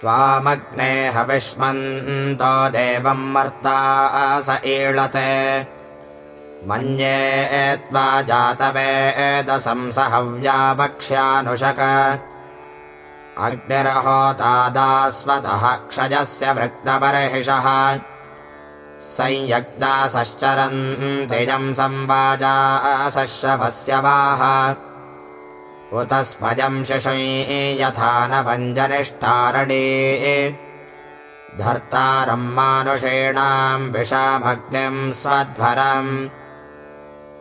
त्वामग्ने हविष्मन्तो देवं स ईळते। मन्ये त्वा जातवेदशंसहव्या वक्ष्यानुषक अग्निरहोतादास्वतः क्षयस्य वृत्तबर्हिषः संयग्दासश्चरन्तिजम् संवाजासश्रवस्य वाह उत स्मजम् शिशुञ यथा न वञ्जनिष्ठारणे। धर्तारम् मानुषेणाम् विषामग्निम् स्वध्वरम्।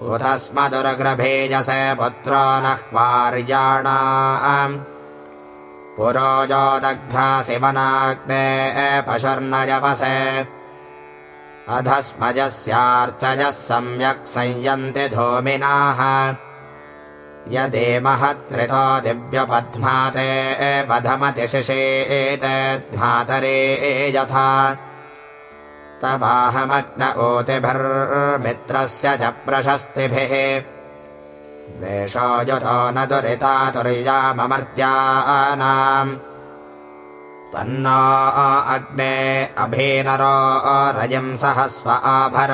उत स्म दुर्ग्रभेजसे पुत्रो नः क्वार्याणाम् पुरोजोदग्धासि वनाग्ने पशुर्नयवसे। अधस्मजस्यार्चजः सम्यक् संयन्ति धूमिनाः यदि महत्रितो दिव्यपद्माते पधमतिशिषेतध्मातरे यथा। तवाहमग्न ऊतिभिर्मित्रस्य च प्रशस्तिभिः। देशो युतो न दुरिता तुर्याममर्त्यानाम् तन्नो अग्ने अभीनरो रजिं सहस्व आभर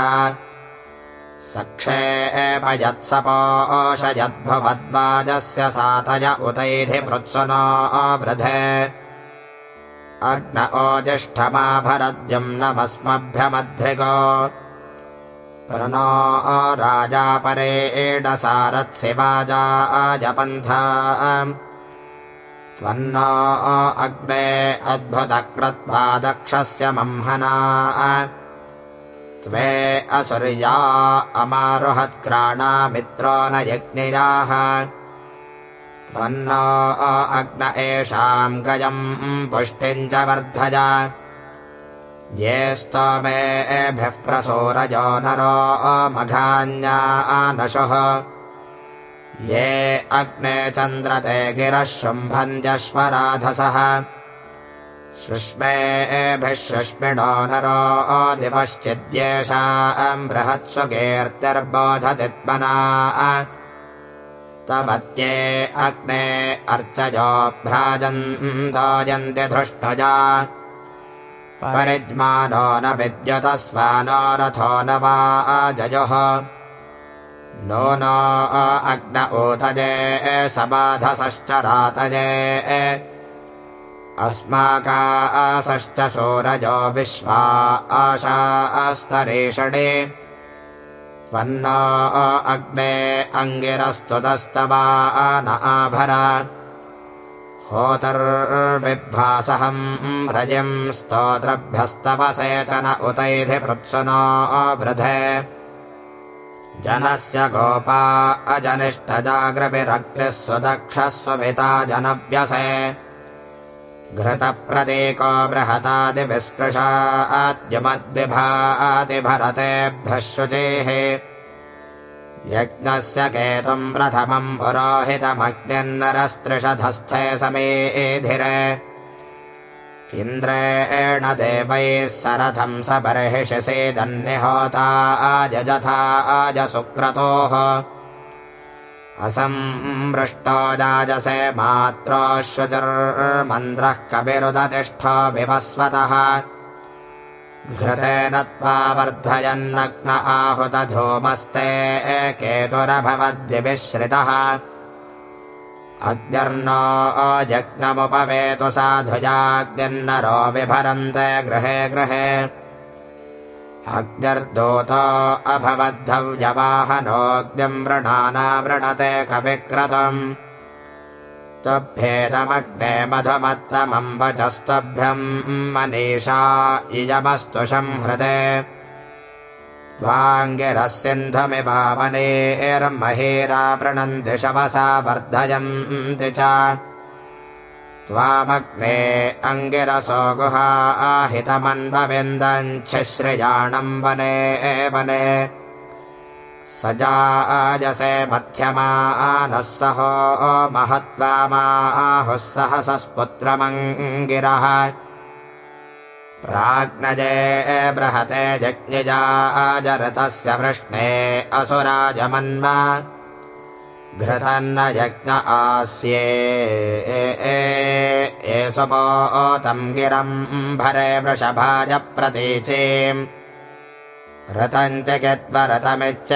सक्षेपयत्सपोषयद्भवद्वाजस्य सातय उतैधि पृत्सुनो वृधे। अग्न ओजिष्ठमाभरद्युम् नमस्मभ्यमध्रिगो प्रणो राजा परेडसारत्सिवाजा अजपन्था त्वन्नो अग्ने अद्भुतक्रत्वा दक्षस्य मह्मना त्वे असुर्या अमारुहत्क्राणा मित्रो न यज्ञयाः त्वन्नो अग्न एषाम् गजम् पुष्टिम् च वर्धय ये स्तोमेभिः प्रसोरजो नरो मघान्यानशुः ये अग्ने चन्द्रते गिरः शुम्भन्त्यश्वराधसः शुष्मेभिः शुष्मिणो नरो दिवश्चिद्येषाम् कीर्तिर्बोधतित्मना तमत्ये अग्ने अर्चजो भ्राजन्तोजन्ति धृष्टजा। परिज्मानो न विद्युतस्वानो रथो न वा अजयोः नो नो अग्न ऊतजे सबाधसश्च रातजे अस्माकासश्च सूरजो विश्वा आशास्तरेषणे त्वन्नो अग्ने अङ्गिरस्तुतस्तवा न आभर होतर्विभ्वासहम् रजिम् स्तोत्रभ्यस्तवसेचन उतैधि पृत्सुनो वृधे। जनस्य गोपा अजनिष्ठजाग्रविरग्निः सुदक्षः सुविता जनव्यसे घृतप्रतीको बृहतादिविस्पृशाद्युमद्विभातिभरतेभ्यः शुचेः यज्ञस्य केतुम् प्रथमम् पुरोहितमग्निर्नरस्त्रिषधस्थे समेधिरे। इन्द्रेण देवैः सरथम् स बर्हिषिषेदन्निहोता आजथा आजसुक्रतोः असंवृष्टो जाजसे मात्रोऽश्वचर्मन्द्रः कविरुदतिष्ठो विवस्वतः। घृतेन त्वा वर्धयन्नग्न आहुतधूमस्ते केतुरभवद्विश्रितः अग्निर्नो अजग्नमुपवेतु साधुजाग्निर्नरो विभरन्ते गृहे गृहे अग्निर्दूतो अभवद्धव्यवाहनोऽग्निम् वृणाना वृणते कविक्रतम्। तुभ्येदमग्ने मधुमत्तमम् वचस्तभ्यम् मनीषा इयमस्तु संहृते त्वाङ्गिरः सिन्धुमिवावनेर्महेरा वृणन्ति शवसा वर्धयन्ति च त्वामग्ने अङ्गिरसो गुहा आहितमन्वविन्दच्छिश्रियाणम् वने वने। स जाजसे मध्यमानः सहो महत्त्वामाहुः सहसस्पुत्रमङ्गिरः। प्राज्ञजे बृहते जज्ञजाजरतस्य वृष्णे असुराजमन्म घृतन्न यज्ञ आस्ये। एषपोतम् गिरम् भरे वृषभाज प्रतीचीम् रतम् च गद्वरतमिच्च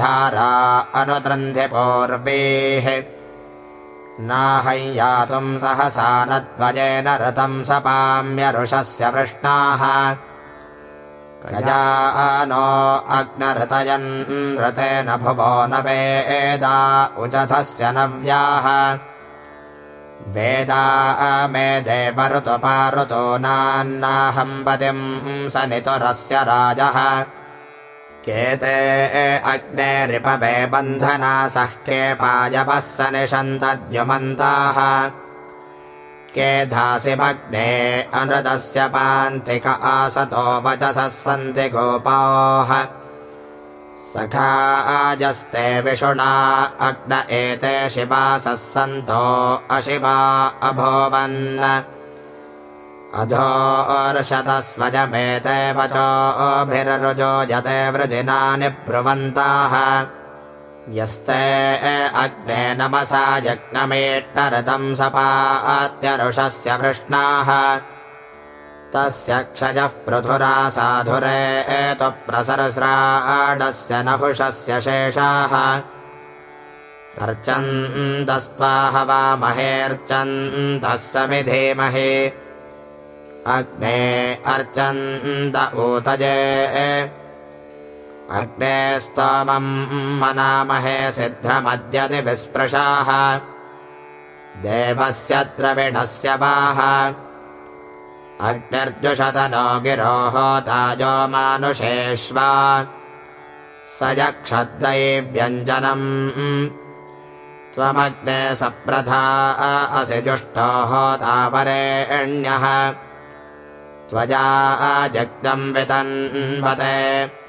धारा अनुतृन्ध्यपूर्वेः नाहय्यातुम् सहसा न त्वजेन रतम् सपाम्यरुषस्य वृष्णाः नो अग्नऋतयन् ऋतेन भुवो न वेदा उजधस्य नव्याः वेदा मे देवऋतुपाऋतो नान्नाहम्पतिम् सनितुरस्य राजः। केते अग्नेरिपवे बन्धनासः के पायवः सनिषन्तद्युमन्ताः के धासिमग्ने अनृतस्य पान्तिक आसतो वचसः सन्ति गोपाः। सखाजस्ते विषुणा अग्न एते शिवासः सन्तो अशिवा अभूवन्। अधोर्षतस्वजमेते वचोभिररुजो यते वृजिनानि ब्रुवन्ताः यस्ते अग्ने नमसा यज्ञमेट्टरतम् सपात्यरुषस्य वृष्णाः। तस्य क्षयः पृथुरा साधुरे एतु प्रसरस्राडस्य नहुषस्य शेषाः। अर्चन्तस्त्वाह वा महेऽर्चन्तः समिधीमहि अग्ने अर्चन्त ऊतजे अग्ने स्तोमम् मनामहे सिद्धमद्यति विस्पृशाः। देवस्य द्रविणस्य वाह अग्निर्जुषतनो गिरोः ताजो मानुषेष्वा। स यक्षद्दैव्यञ्जनम् त्वमग्ने सप्रथा असि जुष्टोः तावरेण्यः। त्वजा जग्दम् वितन्वते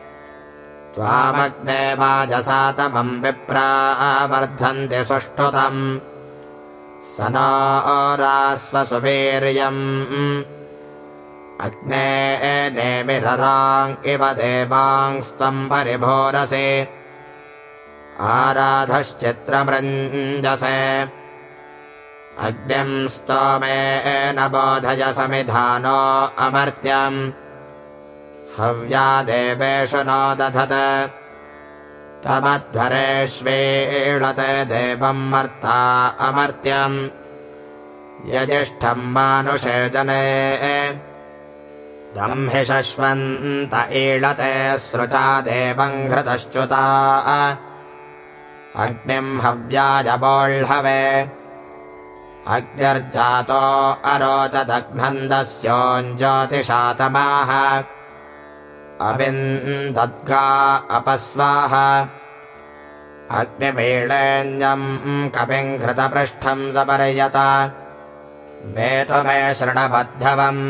त्वामग्ने वाजसातमम् विप्रावर्धन्ति सुष्ठुतम्। स नोरास्वसुवीर्यम् अग्ने नेमिरराङ् इव देवांस्त्वम् परिभोरसे। आराधश्चित्रमृञ्जसे। अग्निम् स्तोमेन बोधय समिधानो अमर्त्यम् हव्या देवेषु नो दधत तमध्वरेष्वेळते देवम् मर्ता अमर्त्यम्। यजिष्ठम् मानुषे जने। शश्वन्त ईळते सृचा देवम् घृतश्च्युता। अग्निम् हव्याजबोह्ळवे अग्निर्जातो अरोचदघ्नन्दस्योञ्ज्योतिषातमाः अविन्दद्गा अपस्वाः अग्निमीळेऽन्यम् कपिम् घृतपृष्ठम् सपर्यत। वेतु मे शृणबद्धवम्।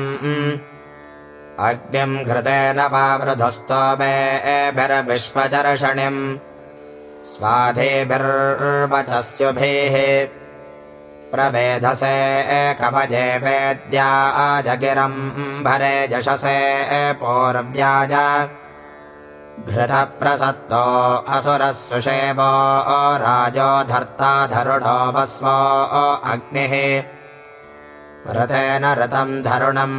अग्निम् घृतेन वावृधस्तोमे एभिर्विश्वचर्षणिम्। स्वाधेभिर्वचस्युभिः प्रवेधसे एकमजे वेद्या अजगिरम् भरे जशसे पूर्व्याज। घृतप्रसत्तो असुरः सुषेवो राजो धर्ता धरुणो वस्वो अग्निः। ऋतेन ऋतम् धरुणम्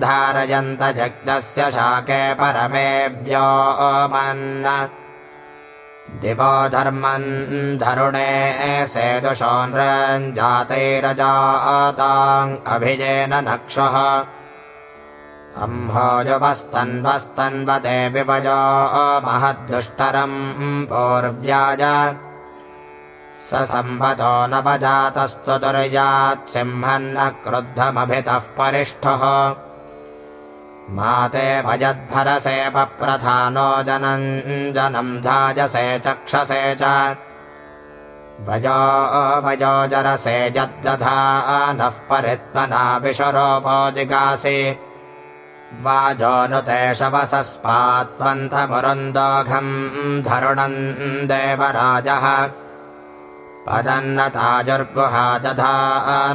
धारयन्त यज्ञस्य शाके परमेभ्यो मन् दिवो धर्मन् धरुणे सेदुषो नृञ्जातैरजाताम् अभिजेन नक्षः। अम्भोजुवस्तन्वस्तन्वते विभजो महद्दुष्टरम् पूर्व्याज स सम्भतो नवजातस्तु दुर्यात्सिंहन्न क्रुद्धमभितः परिष्ठः माते भजद्भरसे पप्रधानो जनम् धाजसे चक्षसे च। भजो भजो जरसे जद्दधा नः परित्मना विशरोपो जिगासि। वाजोऽनुते शवसस्पात्वन्तमुरुन्दोघम् धरुणम् देवराजः। पदन्नताजुर्गुहा दधा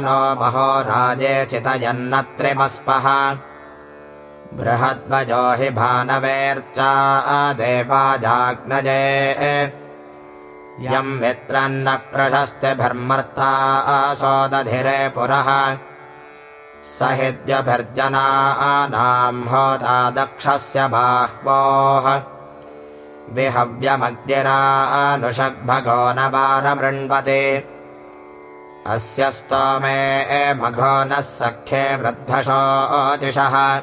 नो महो राजे चितयन्नत्रिमस्पः बृहद्वजो हि भानवेर्चा देवाजाग्नजे। यम् मित्रन्न प्रशस्तिभिर्मर्ता सोदधिरे पुरः। स हिद्यभिर्जनानाम् होता दक्षस्य बाह्वोः। विहव्यमग्निरानुषग्भगो न वारमृण्वते। अस्य स्तोमे मघो नः सख्ये वृद्धशोचिषः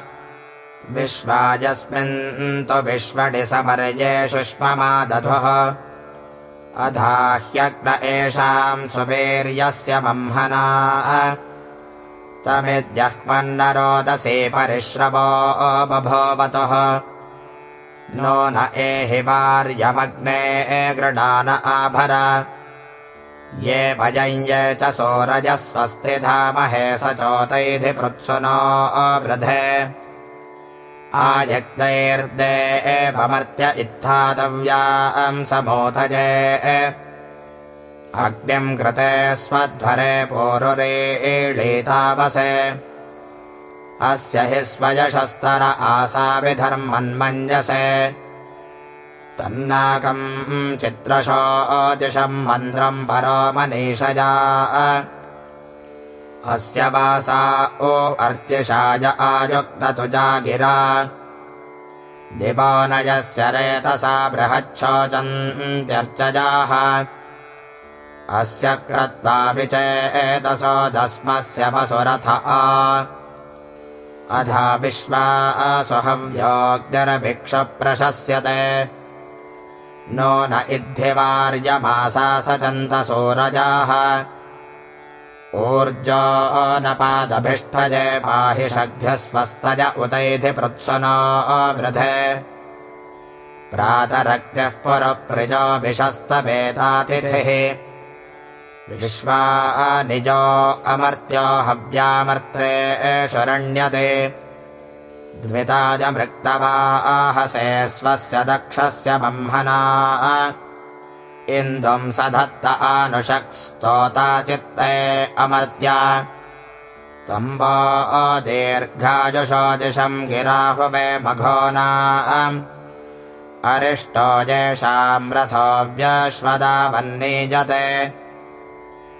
विश्वाजस्मिन् तु विश्वडि समर्ये सुष्ममादधुः अधाह्यग्न एषाम् सुवीर्यस्य परिश्रवो बभूवतुः। नो न एहि वार्यमग्ने गृणान आभर। ये भजञ्ये च सोरजस्वस्ति धामहे स चोतैधि पृत्सुनो अवृधे आयक्तैर्दे एवमर्त्य इत्थातव्याम् समोतजे अग्निम् कृते स्वध्वरे पूरुरे ईळीतावसे अस्य हि स्वयशस्तर आसाभिधर्मन्मञ्जसे तन्नाकम् चित्रशोऽजिषम् मन्त्रम् परो मनीषया अस्य वासा ओ अर्चिषाय आयुक्ततुजा गिरा दिवो नयस्य रेतसा बृहच्छोचन्त्यर्चजाः। अस्य क्रत्वापि चेतसो दस्मस्य वसुरथ आ। अधा विश्वासुहव्योग्निरभिक्षप्रशस्यते नो न इद्धिवार्यमासा सचन्तसूरजाः ऊर्जो न पादभिष्ठजे पाहि षड्भ्यस्वस्तज उतैधि पृत्सुनो वृधे। प्रातरग्निः पुरप्रिजोऽभिषस्तवेतातिथिः विश्वा निजो अमर्त्यो हव्यामर्ते शरण्यते। द्विताजमृक्तवा आहसे स्वस्य दक्षस्य बह्मना इन्दुम् सधत्त आनुषक्स्तोता चित्ते अमर्त्या। तम्बो दीर्घाजुषोदिशम् गिराहुवे मघोना अरिष्टो येषाम् रथो व्यश्वदा वह्नीजते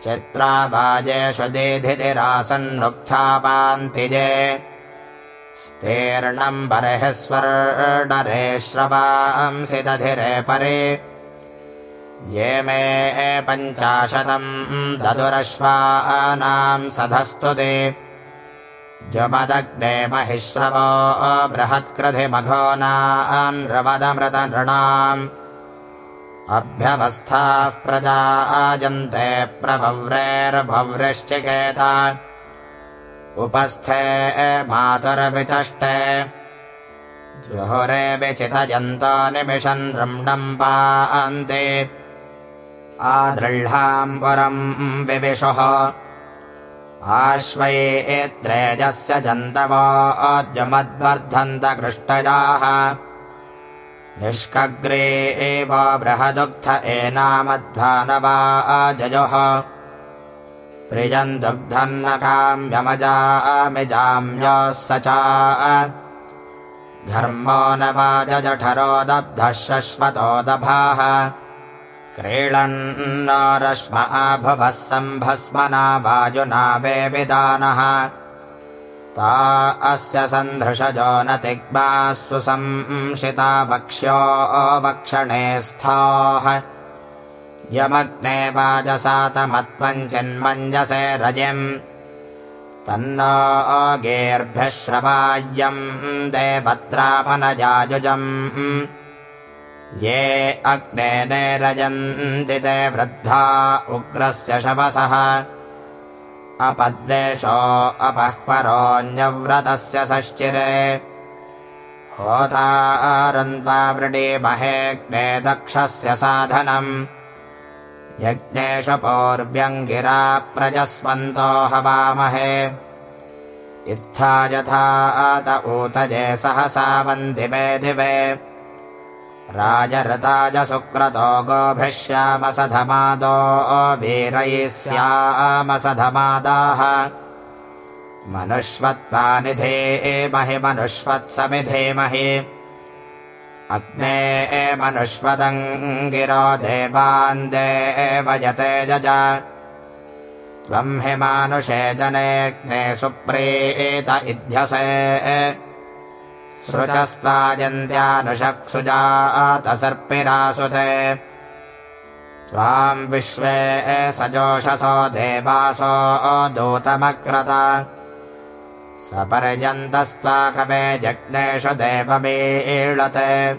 चित्रावाजेषु दीधितिरासन्नुक्थापान्तिजे स्तीर्णम् बर्हिस्वर्णरे श्रवांसि दधिरे परे ये मे पञ्चाशतम् ददुरश्वानाम् सधस्तु ते। जमदग्ने महिश्रवो बृहत्कृधिमघोनान्रवदमृतनृणाम् अभ्यवस्थाः प्रजा आजन्ते प्रभव्रेर्भव्रिश्चिकेता। उपस्थे मातुर्विचष्टे। जुहुरे विचितयन्तो निमिषन् रम्डम् पान्ते आदृह्णाम् पुरम् विविशुः। आश्वयेत्रेजस्य जन्तवो अद्युमद्वर्धन्त कृष्टजाः निष्कग्रे एव बृहदुग्ध एनामध्वानवा अजयोः प्रियम् दुग्धन्न काम्यमजामिजाम्योः स च। घर्मो न वाजठरो दब्धः शश्वतो दभाः क्रीडन्न रश्म आभुवः सम्भस्मना वायुना वेविदानः ता अस्य सन्धृषजो न तिग्माः सुसंशिता वक्ष्यो वक्षणे स्थाः। यमग्ने वाजसातमत्वम् चिन्मञ्जसे रजिम्। तन्नो अगेर्भ्यः श्रवाय्यम् देवत्रापनजायुजम् ये अग्ने रजन्ति ते वृद्धा उग्रस्य शवसः। अपद्वेषो अपः परोऽन्यव्रतस्य षश्चिरे होतारन्त्वावृडीमहेऽग्ने दक्षस्य साधनम्। यज्ञेषु पौर्व्यङ्गिरा प्रजस्वन्तो हवामहे। इत्था यथा आत ऊतजे सहसा वन्दिवे दिवे राजरताज सुक्रतो गोभिश्यामसधमादो वीरैः स्यामसधमादाः मनुष्वत्पानिधे महि। मनुष्वत्समिधेमहि अग्ने एमनुष्वदम् गिरो देवान् देवयते जज त्वम् हि मानुषे जनेऽग्ने सुप्रीत इध्यसे सृजस्त्वायन्त्यानुषक्सुजातसर्पिरासुते त्वाम् विश्वे सजोषसो देवासो दूतमक्रत। सपर्यन्तस्त्वाकवे जग्नेषु देवमीळते।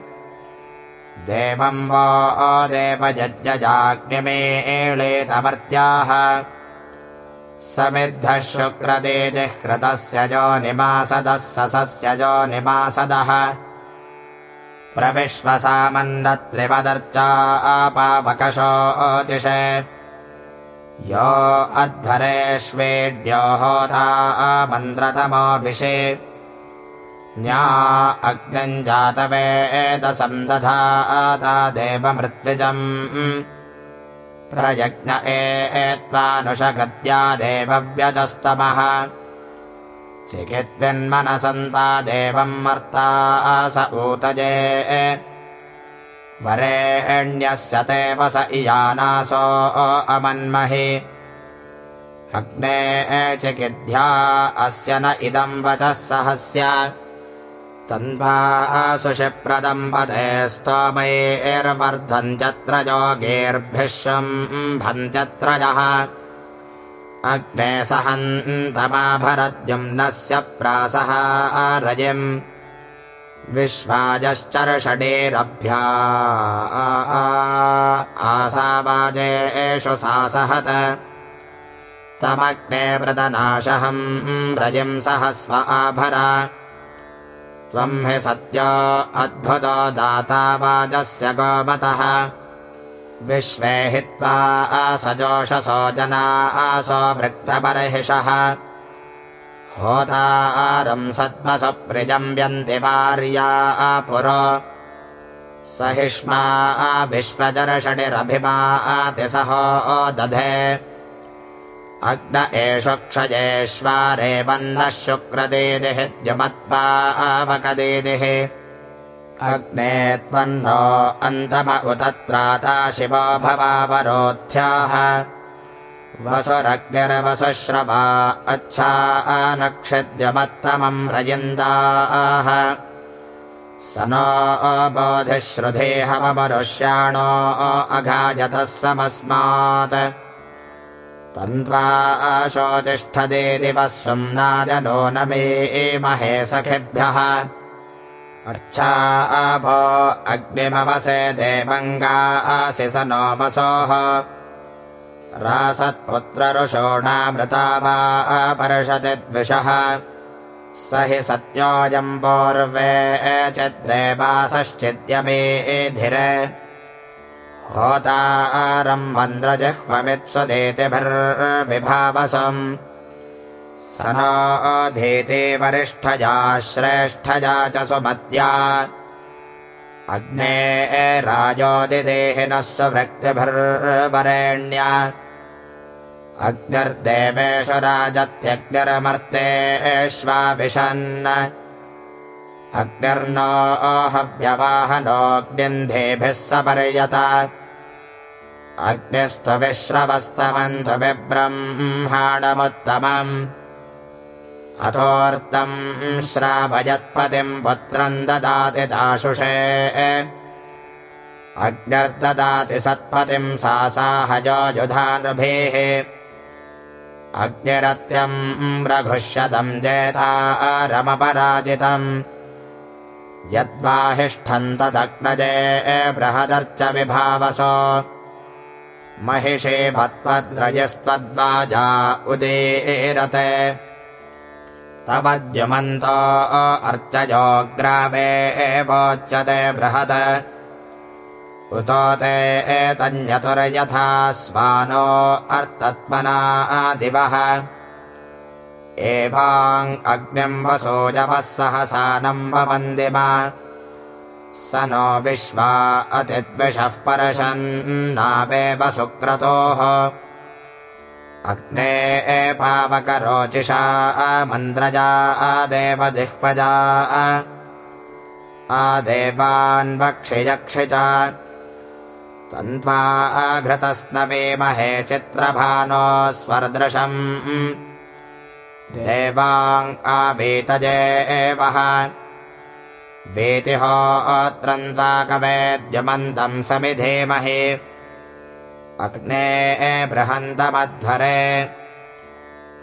देवम् वो देवजज्जजाग्निमीळेतमर्त्याः समिद्धः शुक्रदेदिः कृतस्य जो निमासदः सस्य जो निमासदः। प्रविश्वसामन्नत्रिपदर्चा आपावकशोचिषे यो अध्वरेष्वेड्यो होता मन्द्रतमोऽभिषे न्या अग्निम् जातवेदसन्दधाता देवमृत्विजम् प्रयज्ञ एत्वानुषगत्या देवव्यजस्तमः। चिकित्विन्मनसन्ता देवम् मर्ता स ऊतजे। वरेण्यस्य ते वस इयानासो अमन्महि। अग्ने चिकिद्ध्या अस्य न इदम् वचः सहस्य तन्वा सुषिप्रदम् पदे स्तोमैर्वर्धन्त्यत्र योगेर्भिश्वम् भन्त्यत्रजः। अग्ने सहन्तमाभरद्युम्नस्य प्रासः रजिम्। विश्वाजश्चर्षडेरभ्या आसावाजे एषु सासहत। तमग्ने व्रतनाशहम् रजिम् सह स्व आभर त्वम् हि सत्यो अद्भुतो दाता वाजस्य गोमतः। विश्वे हित्वा आसजोषसो जना आसो वृक्तपरहिषः होतारम् सद्मसप्रिजम् व्यन्ति वार्या पुरो सहिष्मा विश्वचरषडिरभिमा आतिसहो दधे अग्न एषु क्षयेष्वारेवन्नः शुक्रदेदिः द्युमत्पावकदेदिः अग्ने त्वन्नो अन्तम उतत्राता शिवो भवावरोध्याः। वसुरग्निरवसुश्रवा अच्छा नक्षद्यमत्तमम् रयिन्दाः। स नो बोधिश्रुधेहमरुष्याणो अघायतः समस्मात् तन्त्वा शोचिष्ठदे दिवः सुम्नाजनो न मे महे सखिभ्यः। अर्चा भो अग्निमवसे देवङ्गा असि स नो वसोः रासत्पुत्ररुषोणामृता वा अपर्षति द्विषः स हि सत्योऽयम् पूर्वे चिद्देवासश्चिद्यमेधिरे होतारम् मन्द्रजिह्वमित्सुदेतिभिर्विभावसम् स नो अधीति वरिष्ठजा श्रेष्ठजा च सुमत्या। अग्ने राजोदिदेहिनः स्वभृक्तिभिर्वरेण्या अग्निर्देवेषु राजत्यग्निरमर्तेष्वाभिषन् अग्निर्नो हव्यवाहनोऽग्निन्धेभिः सपर्यत। अग्निस्त्वविश्रवस्तमन्तु विब्रह्माणमुत्तमम्। अथोर्तम् श्रावयत्पतिम् पुत्रम् ददाति दाशुषे। अग्निर्ददाति सत्पतिम् सा साहजोजुधानृभिः अग्निरत्यम् रघुष्यतम् जेतारमपराजितम् यद्वाहिष्ठम् तदग्नजे बृहदर्च विभावसो महिषे भत्वद्रजस्त्वद्वाजा उदीरते। तवद्युमन्तो अर्चयोग्रावे एवोच्यते बृहत् उतो ते एतन्यतुर्यथा स्वानो अर्तत्मना दिवः एवाङ्ग्निम् वसोजवः सहसानम् वन्दिमा स नो विश्वा अतिद्विषः परशन्नावेव सुक्रतोः अग्ने एपावकरोचिषा मन्द्रजा देवजिह्वजा आदेवान्वक्षियक्षि च। तन्त्वा घृतस्नवेमहे चित्रभानो स्वर्दृशम् देवाङ् आभीतजे एवः। वेतिहोत्रन्त्वाकवेद्यमन्तम् समिधेमहे। अग्ने बृहन्तमध्वरे।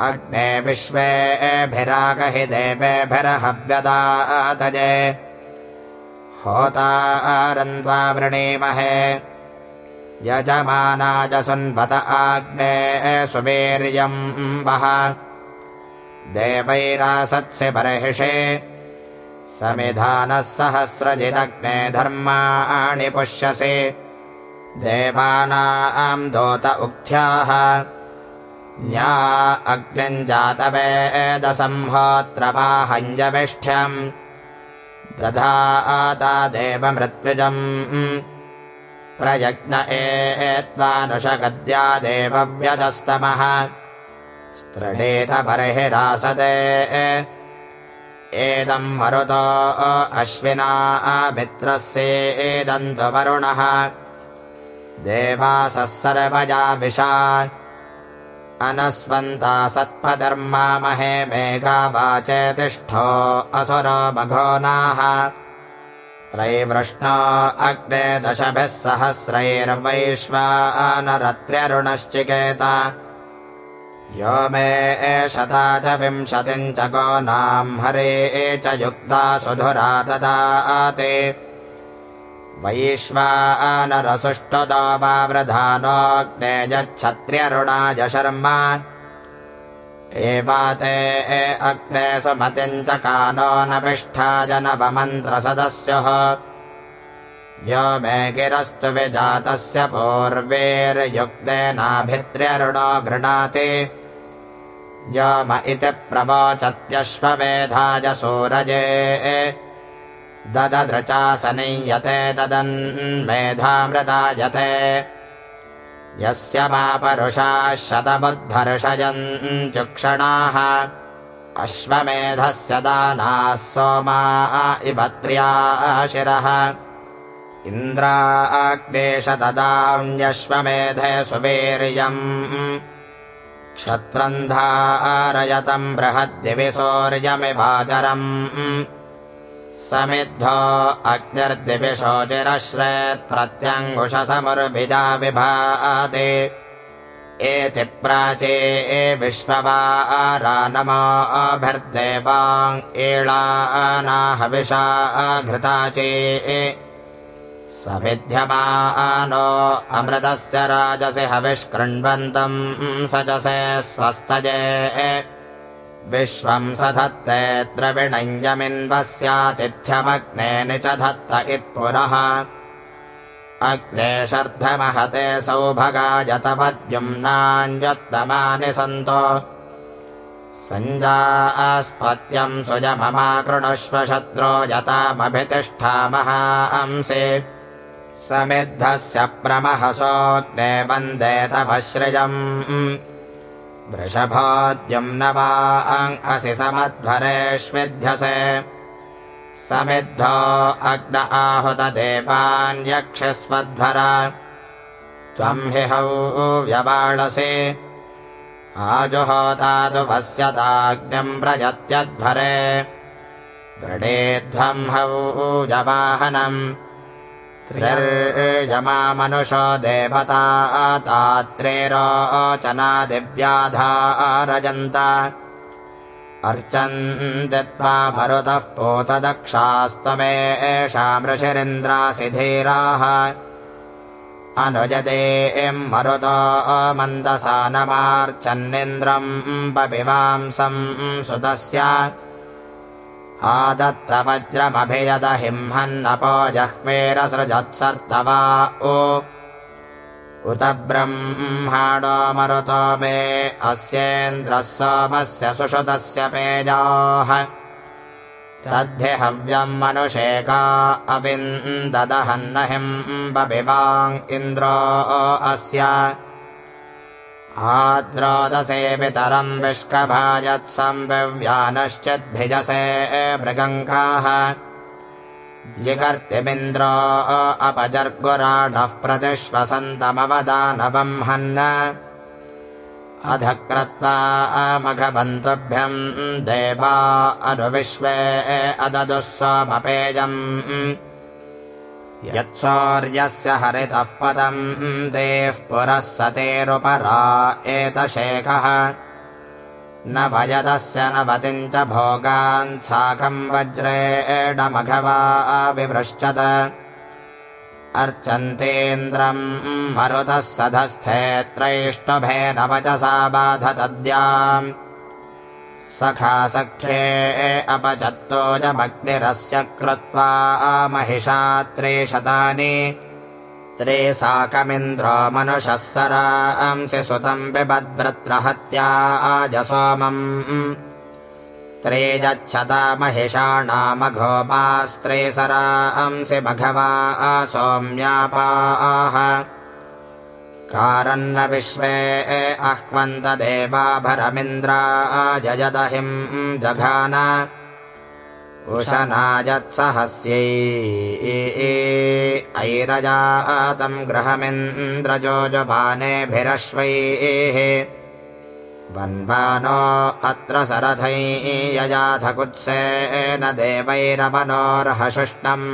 अग्ने विश्वेभिरागहि देवेभिरहव्यदातजे होतारन्त्वा वृणीमहे। यजमानाय सुन्वत आग्ने सुवीर्यम् वः देवैरासत्सि बर्हिषे समिधानः सहस्रजिदग्ने धर्माणि पुष्यसे। देवानाम् दोत उक्थ्याः न्या अग्निञ्जातवेदसंहोत्रपाहञ्जविष्ठ्यम् दधाता देवमृत्युजम् प्रयज्ञ एत्वानुषगद्या देवव्यजस्तमः स्त्रणेत बर्हिरासदे एदम् मरुतो अश्विना मित्रस्येदन्तु वरुणः देवासः सर्वजा विशा अनस्वन्ता सत्पधर्मामहे मेघा वाचे तिष्ठो असुरो मघोनाः त्रैवृष्णो अग्ने दशभिः सहस्रैर्वैश्वानरत्र्यरुणश्चिकेत यो मे एषता च विंशतिम् च गोनाम् हरे च युक्ता सुधुरा ददाति वैश्वानरसुष्टुतो वावृधानोऽग्ने यच्छत्र्यरुणाय शर्मा एवाते अग्ने सुमतिम् च कानो न नवमन्त्रसदस्युः यो मे गिरस्तु विजातस्य पूर्वेर्युक्तेनाभित्र्यरुणो गृणाति यम इति प्रवोचत्यश्वमेधाय सूरजे। दददृचासनीयते ददन्मेधामृतायते। यस्य मा परुषाः शतबुद्धर्षयन्त्युक्षणाः अश्वमेधस्य दानाः सोमा इभत्र्याशिरः इन्द्राग्नेश ददाम्यश्वमेधे सुवीर्यम् क्षत्रन्धारयतम् बृहद्दिविशौर्यमिवाचरम्। समिद्धो अग्निर्दिविशोचिरश्रेत्प्रत्यङ्गुषसमुर्भिजा विभाति। एति प्राचे विश्ववारानमाभिर्देवाङ् एळानाहविषा घृताचे समिध्यमानो अमृतस्य राजसि हविष्कृण्वन्तम् स च से स्वस्तजे। विश्वम् स धत्ते द्रविणञ्जमिन्वस्यातिथ्यमग्ने नि च धत्त इत्पुरः। अग्ने शर्धमहते सौभगायतपद्युम्नान्योत्तमानि सन्तो। सञ्जास्पत्यम् सुजममाकृणुष्व शत्रो यतामभितिष्ठामहांसि समिद्धस्य प्रमहसोऽग्ने वन्दे तपश्रियम् वृषभाद्यम् न वा असि समध्वरेष्विध्यसे। समिद्धो अग्न आहुतदेवान्यक्षस्वध्वर त्वम् हि हौ व्यवाळसे आजुहोतादु पश्यताग्निम् व्रजत्यध्वरे वृणेध्वम् हौ त्रिर्यमामनुषो देवता तात्रेरोचना दिव्याधारजन्त। अर्चन्दित्वा मरुतः पोतदक्षास्तमे एषामृषिरिन्द्रासि धीराः अनुजदे इम् मरुतो मन्दसानमार्चन्निन्द्रम् पपिवांसम् सुतस्य आदत्तवज्रमभियदहिंहन्नपो जह्मेरसृजत्सर्तवा ओ उत ब्रह्माणो मरुतो मे अस्येन्द्रः सोमस्य सुषुतस्य पेजाः। तद्धि हव्यम् मनुषेका अविन्ददहन्नहिम् बभिवाङ् इन्द्रो अस्य आद्रोदसे पितरम् विष्कभाजत्संविव्यानश्चिद्भिजसे मृगङ्काः। जिगर्तिमिन्द्रो अपजर्गुराणः प्रतिश्वसन्तमवदानवंहन् अध क्रत्वा अमघवन्तुभ्यम् देवा अनुविश्वे अददुः सोमपेयम् यत्सौर्यस्य हरितः पदम् देः पुरः सतेरुपरा एतशेखः। न भजदस्य न वतिम् च भोगान् साकम् वज्रेणमघवा विवृश्चत अर्चन्तेन्द्रम् मरुतः सधस्थे त्रैष्टभेन वचसा बाधतद्याम् सखा सख्ये अपचत्तोजमग्निरस्य कृत्वा महिषात्रे शतानि त्रे साकमिन्द्रो मनुषः सरांसि सुतम् पिबद्वृत्रहत्या आजसोमम् त्रे गच्छता महिषाणामघोमास्त्रे सरांसि मघवा सोम्यापाः कारन्न विश्वे अह्वन्तदेवाभरमिन्द्रा जयदहिम् जघान। उशनायत्सहस्यै ऐरजातम् गृहमिन्द्रजोजपानेभिरश्वैः वन्वानो अत्र सरथै यजाथकुत्सेन देवैरवनोर्हशुष्टम्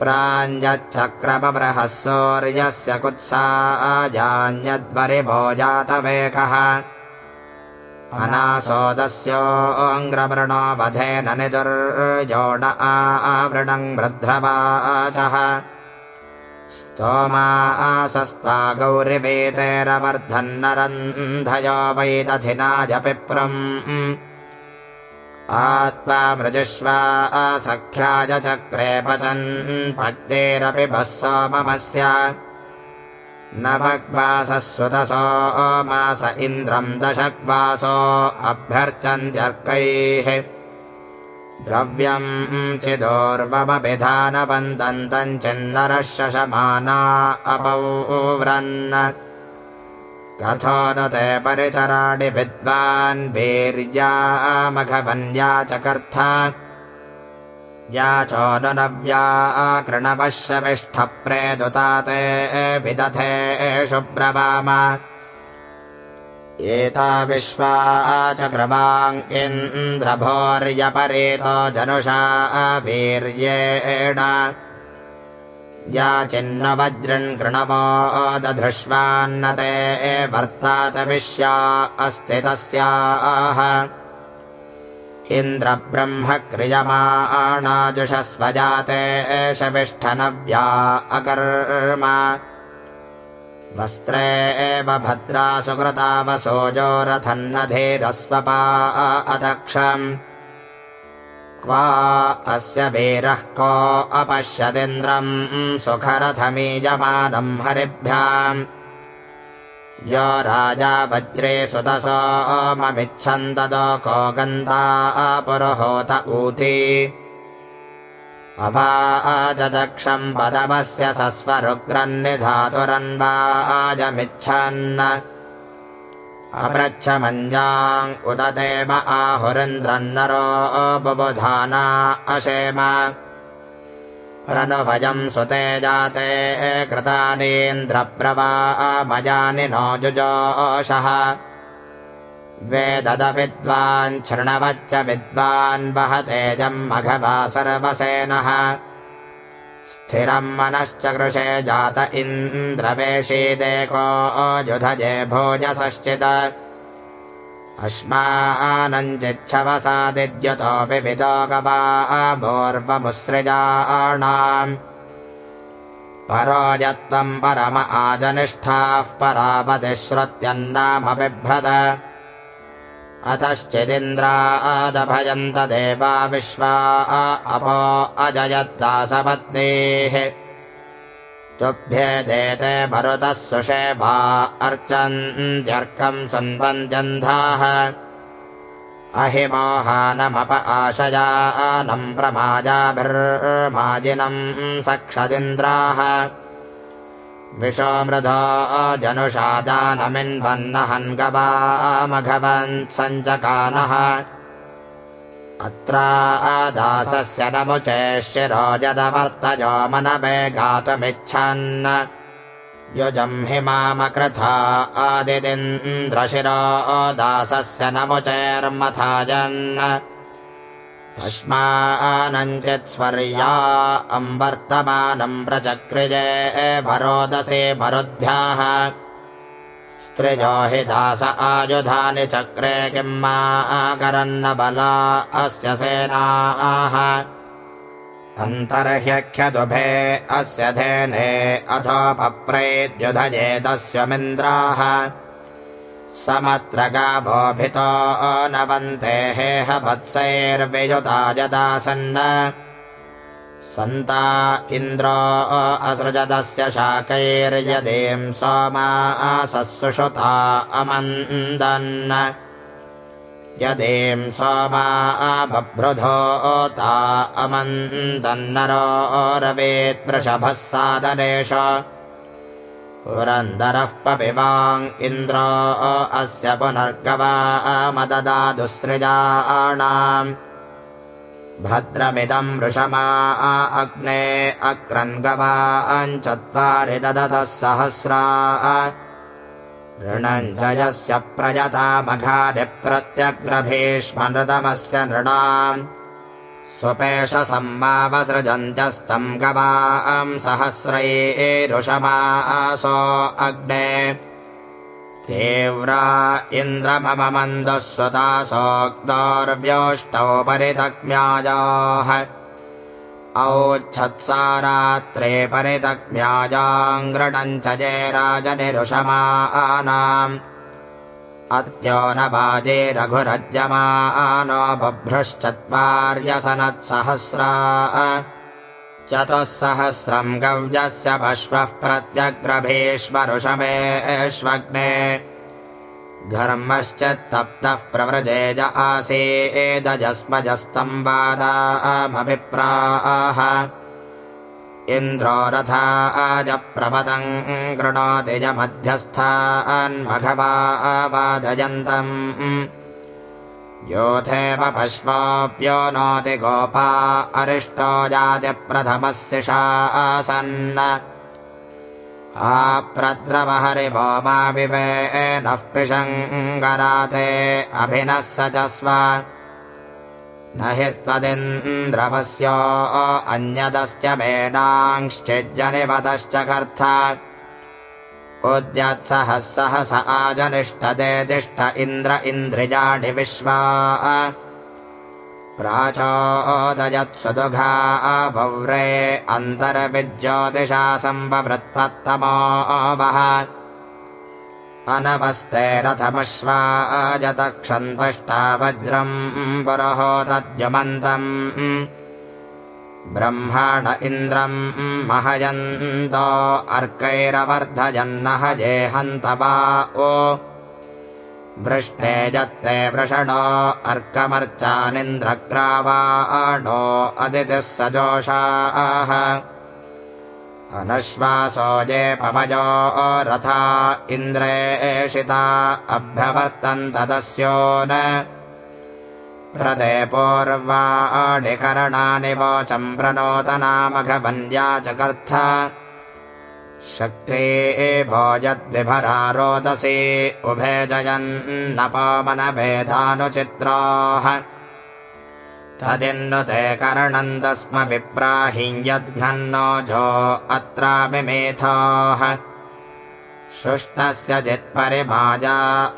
प्राञ्जच्छक्रमबृहः सौर्यस्य कुत्साजान्यद्वरिभो जातवेकः अनासोदस्योऽङ्ग्रवृणो वधेन निदुर्योड आवृणम् वृध्रवाचः स्तोमासस्त्वा गौरिवेतेरवर्धन्नरन्धयो वैदधिनाजपिप्रम् आत्वा मृजिष्वा असख्याय चक्रे पचन् भक्तेरपि भः सोममस्य न भग्वासः सुतसो मास इन्द्रम् दशग्वासो अभ्यर्चन्त्यर्कैः द्रव्यम् चिदोर्वमभिधानवन्दन्तम् चिन्नरः शशमाना अपौव्रन् कथो न ते परिचराणि विद्वान् वीर्यामघवन्या चकर्थ या चोदनव्या कृणपश्यविष्ठप्रेदुता ते विदथे शुभ्रवाम। एता विश्वा चक्रवाङ्गिन्द्रभोर्यपरेतो जनुषा वीर्येण या चिन्न वज्रन् कृणवो दधृष्वान्न ते वर्तातविश्या अस्ति तस्याः इन्द्रब्रह्म क्रियमाणाजुषस्वजाते शविष्ठनव्या अकर्म। वस्त्रे एव भद्रा सुकृतावसोजोरथन्नधीरस्वपा अदक्षम् क्वा अस्य वीरः को अपश्यदिन्द्रम् सुखरथमीयमानम् हरिभ्याम्। यो राजा वज्रे को गन्ता पुरुहोत ऊती। अवाजदक्षम् पदमस्य सस्वरुग्रन्निधातुरन्वाजमिच्छन् अपृच्छमञ्जाम् उददेव आहुरिन्द्रन्नरो बुबुधाना अशेम। प्रनुभजम् सुते जाते कृतानीन्द्रप्रवामजानि नो जुजोषः। वेदद विद्वान् छृणवच्च विद्वान् वहतेजम् मघवा सर्वसेनः स्थिरम् मनश्च कृशे जात इन्द्रवेशीदेको अजुधजे भोजसश्चित् अश्मानञ्चिच्छवसादिद्युतोऽपि विदोगवा भोर्वमुसृजाणाम् परो यत्त्वम् परम आजनिष्ठाः परापतिश्रुत्यन्नाम बिभ्रत अतश्चिदिन्द्रादभयन्त देवा विश्वा अपो अजयद्दासपत्नीः। तुभ्येदेते मरुतः सुषेवा अर्चन्त्यर्कम् सन्वन्द्यन्धाः अहिमोहानमप आशयानम् प्रमाजाभिर्माजिनम् सक्षदिन्द्राः विशोमृधो जनुषादानमिन्वन्नहन् गवामघवन् सञ्चकानः अत्रादासस्य नमुचे शिरोजदमर्तयो मनवे गातुमिच्छन् युजम् हि मामकृथा आदिदिन्द्रशिरो दासस्य नमुचैर्मथाजन् अस्मानञ्चित्स्वर्या अम्वर्तमानम् प्रचक्रिजे भरोदसे मरुद्भ्याः स्त्रिजो हि दास आयुधानि चक्रे किम् माकरन्न बला अस्य सेनाः। अन्तर्ह्यख्यदुभे अस्य धेने अथोपप्रैद्युधयेदस्यमिन्द्राः समत्र गाभोभितो नवन्ते हेह वत्सैर्वियुता यदासन्न सन्ता इन्द्रो असृजदस्य शाकैर्यदीं सोमा सुषुता अमन्दन्। यदीं सोमा बभ्रुधोता अमन्दन्नरो रवेद्वृषभः सादरेश पुरन्दरः पपिवाङ् इन्द्रो अस्य पुनर्गवा मददादुसृजाणाम् भद्रमिदम् वृषमा अग्ने अक्रन्गवाञ्चत्वारि ददतः सहस्रा। ऋणञ्जयस्य प्रत्यग्रभीष्मनृतमस्य नृणाम् स्वपेशसम्मावसृजन्त्यस्तम् गवाम् सहस्रैरुषमासो अग्ने। तीव्रा इन्द्रममन्दः सुतासोक्तोर्व्योष्टौ परितक्म्यायाः औच्छत्सारात्रे परितक्म्यायाङ्गृणम् च जयराजनिरुषमानाम् अत्यो न बाजे रघुरज्यमानो बभ्रश्चत्वार्यसनत्सहस्रा चतुःसहस्रम् गव्यस्य पश्वः प्रत्यग्रभीष्मरुषमेष्वग्ने। घर्मश्चत्तप्तः प्रव्रजेज आसीदजस्मजस्तम्बादामभिप्राः इन्द्रो रथाज प्रपदम् गृणोतिजमध्यस्थान्मघवादयन्तम् योथेव पश्वाप्यो नोति गोपा अरिष्टो जातिप्रथमस्य आसन् आप्रद्रवहरिभो मा विवे नः पिशङ्गराते अभिनः स च स्व न हि त्वदिन्द्रवस्यो अन्यदस्य मेनांश्चिज्जनिपतश्च कर्थ। उद्यत्सहः सहस आजनिष्ठदे दिष्ट इन्द्र इन्द्रियाणि विश्वा। प्राचोदयत्सुदुघा भव्रे अन्तर्विज्योतिषा सम्पवृत्पत्तमो वः अनवस्ते रथमश्वा अजतक्षन्त्वष्टा वज्रम् पुरहो तद्युमन्तम् ब्रह्माण इन्द्रम् महयन्तो अर्कैरवर्धयन्नह वा ओ वृष्णे जत्ते वृषणो अर्कमर्चानिन्द्रग्रावाणो अदितिः सजोषाः अनश्वासो ये पवयो रथा इन्द्रे एषिता अभ्यवर्तन्तदस्यो न। प्रदेपूर्वाणिकरणानि वोचम् प्रणोतनामघवन्द्या चकर्थ शक्ते भोजद्विभरा रोदसी उभे जयन्नपमनभेदानुचित्राः तदिन्नुते करणन्दस्म विप्राहिञ्यद्घ्नोजो अत्रामिमेथाः शुष्णस्य चित्परिमाजा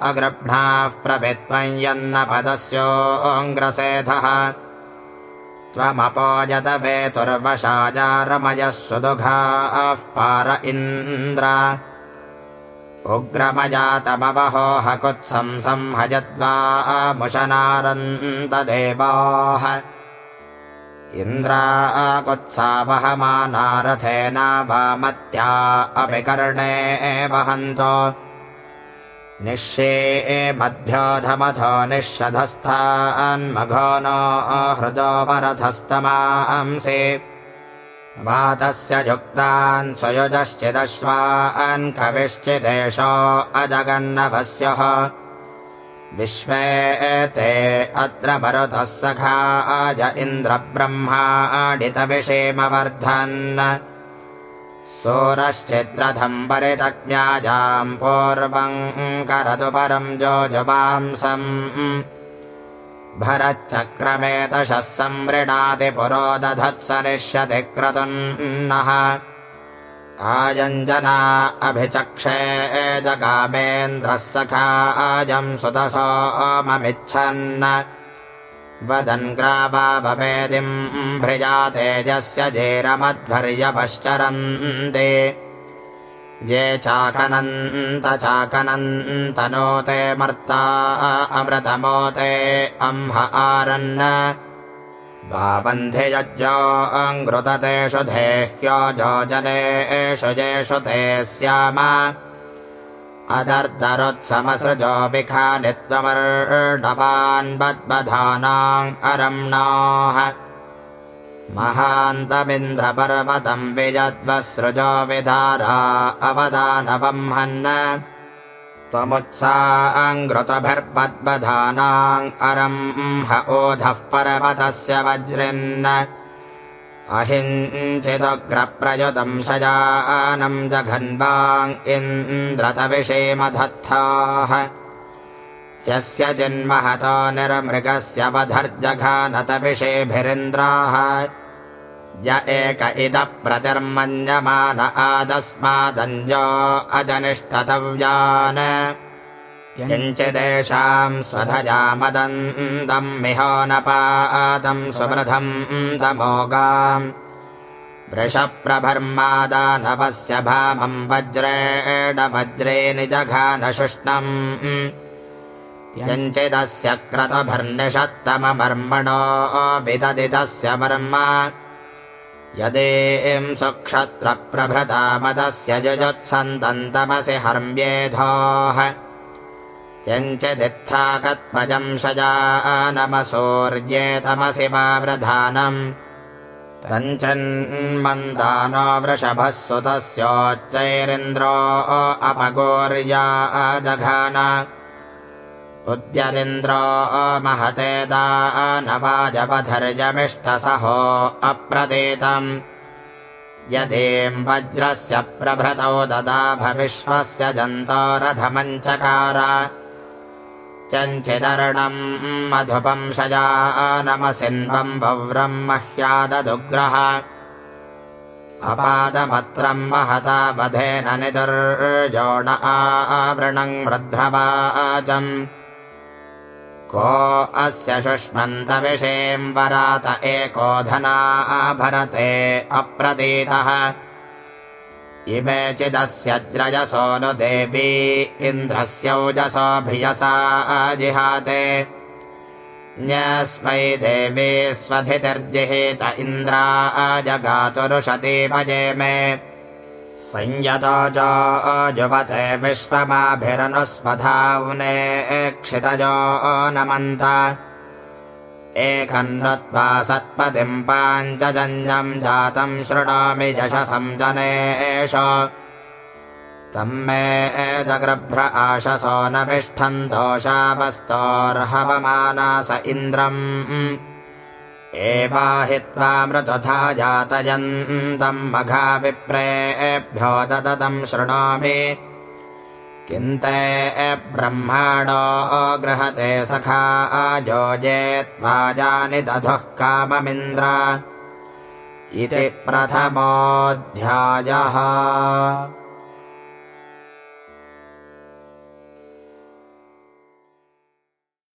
अगृह्णाः प्रभित्वम् यन्नपदस्योऽङ्ग्रसेधः त्वमपोजत वेतुर्वशाजारमयः सुदुघाः पार इन्द्र उग्रमजातमवहोह कुत्सं संहजद्वा मुशनारन्तदेवाः इन्द्राकुत्सावहमानारथेन वामत्या अपि कर्णे वहन्तो। निःशे मध्योधमथो निःशधस्थान्मघो नो हृदो वरथस्तमांसि वातस्य युक्तान् स्वयुजश्चिदश्वान् कविश्चिदेशो अजगन्नभस्यः विश्वे ते अत्र मरुतः सखाय इन्द्रब्रह्माडितविषेमवर्धन् सोरश्चिद्रथम् परितज्ञाजाम् पूर्वम् करतु परम् जोजुवांसम् भरच्चक्रमेतशः संमृणाति पुरोदधत्सरिष्यति क्रतुन्नः। आयञ्जना अभिचक्षे जगामेन्द्रः सखायम् सुतसोममिच्छन् वदन् ग्रावाभवेदिम् भ्रिया तेजस्य जेरमध्वर्यपश्चरन्ति ये चाकनन्तचाकनन्तनोते मर्ता अमृतमोते अम्ह आरन् वाबन्धियज्जो अङ्घृततेषु देह्यो जनेषु जेषु ते स्याम। अदर्दरुत्समसृजो विखानित्वमर्णवान् बद्बधानाम् अरम्णाः महान्तमिन्द्रपर्वतम् विजद्वसृजो विधारा अवदानवह्मन् त्वमुत्साङ्घृतभिर्बद्बधानाम् अरम् ह ओधः पर्वतस्य वज्रिन्। अहिञ्चिदग्रप्रयुतम् शजानम् जघन्वाङ् इन्द्रतविषेमधत्थाः यस्य जन्महतो निर्मृगस्य वधर्जघानतविषेभिरिन्द्राः। य एक इदः प्रतिर्मन्यमान आदस्मादञ्जो अजनिष्ठतव्यान् किञ्चिदेषाम् स्वधजामदन्तम् मिहोनपादम् सुवृधम् दमोगाम्। वृषप्रभर्मादानवस्य भामम् वज्रेण वज्रे निजघानशुष्णम् यञ्चिदस्य क्रतभर्निषत्तममर्मणो विददिदस्य मर्म। यदेम् सुक्षत्रप्रभृतामदस्य जुजुत्सन्तन्तमसि हर्म्येधोः। यञ्चिदित्थाकत्मजम् शजानमसूर्ये तमसि वावृधानम् तञ्चन्मन्दानो वृषभः सुतस्योच्चैरिन्द्रो अपगोर्या जघान उद्यदिन्द्रो महते दानवाजपधर्यमिष्टसहो अप्रतीतम् यदीम् वज्रस्य प्रभृतौ ददाभविश्वस्य जन्तोरथमञ्चकार चञ्चिदर्णम् मधुपम् शजानमसिन्वम् भव्रम् मह्याददुग्रह अपादमत्रम् महता वधेन निदुर्जोण आवृणम् रध्रवाचम् को अस्य शुष्मन्तविषेम्बरात एको धना भरते अप्रतीतः। इमे चिदस्यज्रजसो नु देवी इन्द्रस्यौजसोभियसा जिहाते। न्यस्मै देवी स्वधितिर्जिहेत इन्द्रा अजगातुरुषति भजे मे संयतो जुवते विश्वमाभिरनुस्वधावने क्षितजो नमन्त। एकन्नत्वा सत्पतिम् पाञ्चजन्यम् जातम् शृणोमि यशसम् जनेष तम् मे जगृभ्र आशसो न तिष्ठन्तोषावस्तोर्हवमानास इन्द्रम् एवाहि त्वामृतथा जातयन्तम् मघाविप्रेभ्यो ददतम् शृणोमि। किन्ते ब्रह्माणो गृहते सखा अजोजे त्वाजानि दधुः काममिन्द्र। इति प्रथमोऽध्यायः